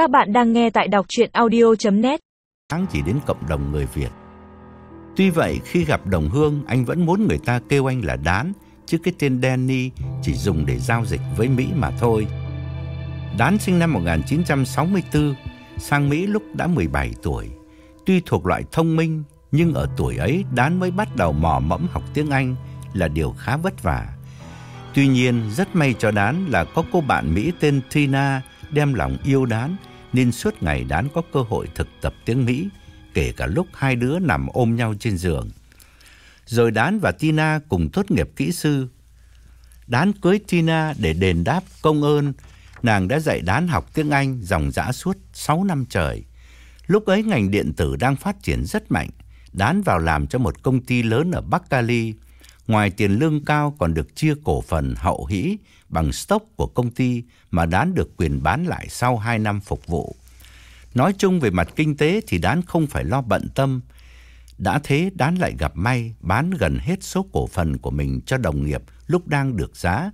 Các bạn đang nghe tại đọc chuyện audio.net Tháng chỉ đến cộng đồng người Việt. Tuy vậy, khi gặp đồng hương, anh vẫn muốn người ta kêu anh là Đán, chứ cái tên Danny chỉ dùng để giao dịch với Mỹ mà thôi. Đán sinh năm 1964, sang Mỹ lúc đã 17 tuổi. Tuy thuộc loại thông minh, nhưng ở tuổi ấy Đán mới bắt đầu mò mẫm học tiếng Anh là điều khá vất vả. Tuy nhiên, rất may cho Đán là có cô bạn Mỹ tên Tina đem lòng yêu Đán, nên suốt ngày Đán có cơ hội thực tập tiếng Mỹ, kể cả lúc hai đứa nằm ôm nhau trên giường. Rồi Đán và Tina cùng tốt nghiệp kỹ sư. Đán cưới Tina để đền đáp công ơn, nàng đã dạy Đán học tiếng Anh dòng dã suốt 6 năm trời. Lúc ấy ngành điện tử đang phát triển rất mạnh, Đán vào làm cho một công ty lớn ở Bắc Cali. Ngoài tiền lương cao còn được chia cổ phần hậu hĩ bằng stock của công ty mà Đán được quyền bán lại sau 2 năm phục vụ. Nói chung về mặt kinh tế thì Đán không phải lo bận tâm. Đã thế Đán lại gặp may bán gần hết số cổ phần của mình cho đồng nghiệp lúc đang được giá.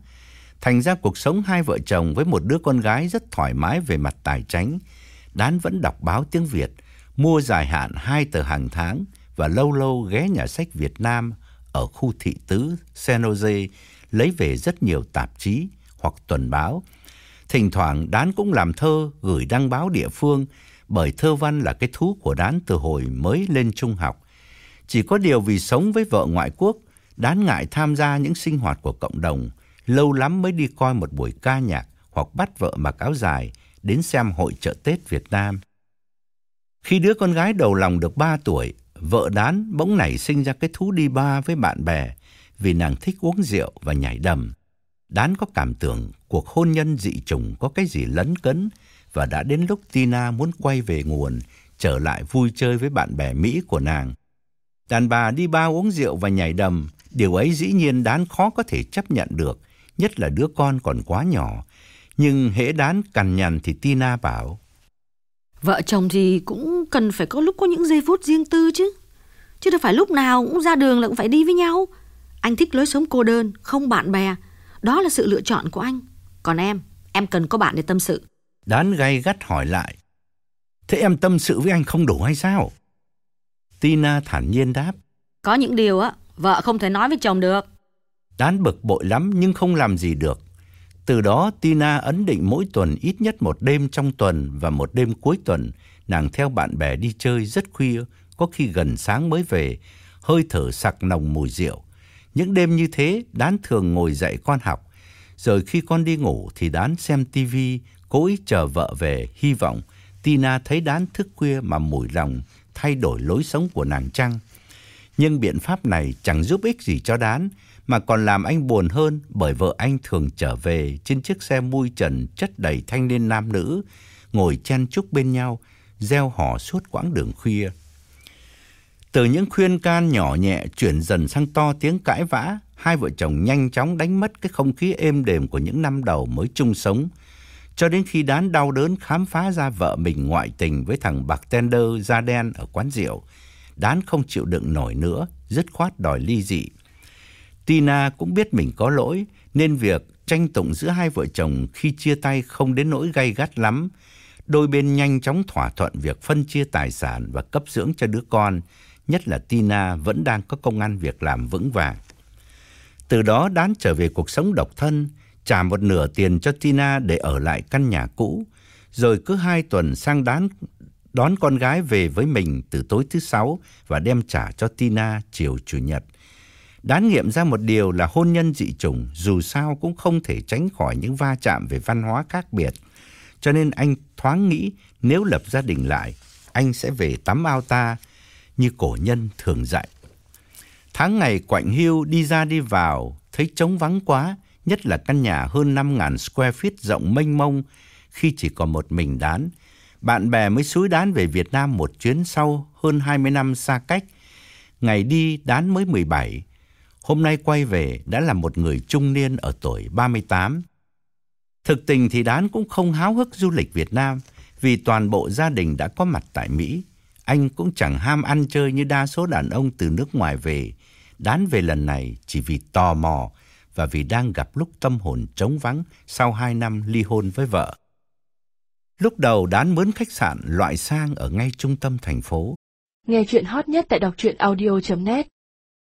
Thành ra cuộc sống hai vợ chồng với một đứa con gái rất thoải mái về mặt tài chính. Đán vẫn đọc báo tiếng Việt, mua dài hạn hai tờ hàng tháng và lâu lâu ghé nhà sách Việt Nam ở khu thị tứ San Jose lấy về rất nhiều tạp chí hoặc tuần báo. Thỉnh thoảng Đán cũng làm thơ gửi đăng báo địa phương bởi thơ văn là cái thú của Đán từ hồi mới lên trung học. Chỉ có điều vì sống với vợ ngoại quốc, Đán ngại tham gia những sinh hoạt của cộng đồng, lâu lắm mới đi coi một buổi ca nhạc hoặc bắt vợ mặc áo dài đến xem hội chợ Tết Việt Nam. Khi đứa con gái đầu lòng được 3 tuổi, vợ Đán bỗng nảy sinh ra cái thú đi ba với bạn bè vì nàng thích uống rượu và nhảy đầm. Đán có cảm tưởng cuộc hôn nhân dị trùng có cái gì lấn cấn và đã đến lúc Tina muốn quay về nguồn, trở lại vui chơi với bạn bè Mỹ của nàng. Đàn bà đi ba uống rượu và nhảy đầm, điều ấy dĩ nhiên Đán khó có thể chấp nhận được, nhất là đứa con còn quá nhỏ. Nhưng hễ Đán cằn nhằn thì Tina bảo. Vợ chồng thì cũng cần phải có lúc có những giây phút riêng tư chứ. Chứ đâu phải lúc nào cũng ra đường là cũng phải đi với nhau. Anh thích lối sống cô đơn, không bạn bè. Đó là sự lựa chọn của anh. Còn em, em cần có bạn để tâm sự. Đán gay gắt hỏi lại. Thế em tâm sự với anh không đủ hay sao? Tina thản nhiên đáp. Có những điều á, vợ không thể nói với chồng được. Đán bực bội lắm nhưng không làm gì được. Từ đó Tina ấn định mỗi tuần ít nhất một đêm trong tuần và một đêm cuối tuần, nàng theo bạn bè đi chơi rất khuya, có khi gần sáng mới về, hơi thở sặc nồng mùi rượu. Những đêm như thế, Đán thường ngồi dậy con học, rồi khi con đi ngủ thì Đán xem tivi, cố ý chờ vợ về, hy vọng Tina thấy Đán thức khuya mà mùi lòng thay đổi lối sống của nàng chăng. Nhưng biện pháp này chẳng giúp ích gì cho Đán, mà còn làm anh buồn hơn bởi vợ anh thường trở về trên chiếc xe mui trần chất đầy thanh niên nam nữ, ngồi chen chúc bên nhau, gieo hò suốt quãng đường khuya. Từ những khuyên can nhỏ nhẹ chuyển dần sang to tiếng cãi vã, hai vợ chồng nhanh chóng đánh mất cái không khí êm đềm của những năm đầu mới chung sống. Cho đến khi đán đau đớn khám phá ra vợ mình ngoại tình với thằng bạc tender da đen ở quán rượu, đán không chịu đựng nổi nữa, dứt khoát đòi ly dị. Tina cũng biết mình có lỗi, nên việc tranh tụng giữa hai vợ chồng khi chia tay không đến nỗi gay gắt lắm. Đôi bên nhanh chóng thỏa thuận việc phân chia tài sản và cấp dưỡng cho đứa con, nhất là Tina vẫn đang có công ăn việc làm vững vàng. Từ đó đán trở về cuộc sống độc thân, trả một nửa tiền cho Tina để ở lại căn nhà cũ, rồi cứ hai tuần sang đán đón con gái về với mình từ tối thứ sáu và đem trả cho Tina chiều chủ nhật. Đán nghiệm ra một điều là hôn nhân dị chủng dù sao cũng không thể tránh khỏi những va chạm về văn hóa khác biệt. Cho nên anh thoáng nghĩ nếu lập gia đình lại, anh sẽ về tắm ao ta như cổ nhân thường dạy. Tháng ngày quạnh hiu đi ra đi vào, thấy trống vắng quá, nhất là căn nhà hơn 5.000 square feet rộng mênh mông khi chỉ còn một mình đán. Bạn bè mới xúi đán về Việt Nam một chuyến sau hơn 20 năm xa cách. Ngày đi đán mới 17, hôm nay quay về đã là một người trung niên ở tuổi 38. Thực tình thì đán cũng không háo hức du lịch Việt Nam vì toàn bộ gia đình đã có mặt tại Mỹ. Anh cũng chẳng ham ăn chơi như đa số đàn ông từ nước ngoài về. Đán về lần này chỉ vì tò mò và vì đang gặp lúc tâm hồn trống vắng sau hai năm ly hôn với vợ. Lúc đầu Đán mướn khách sạn loại sang ở ngay trung tâm thành phố. Nghe chuyện hot nhất tại đọc truyện audio.net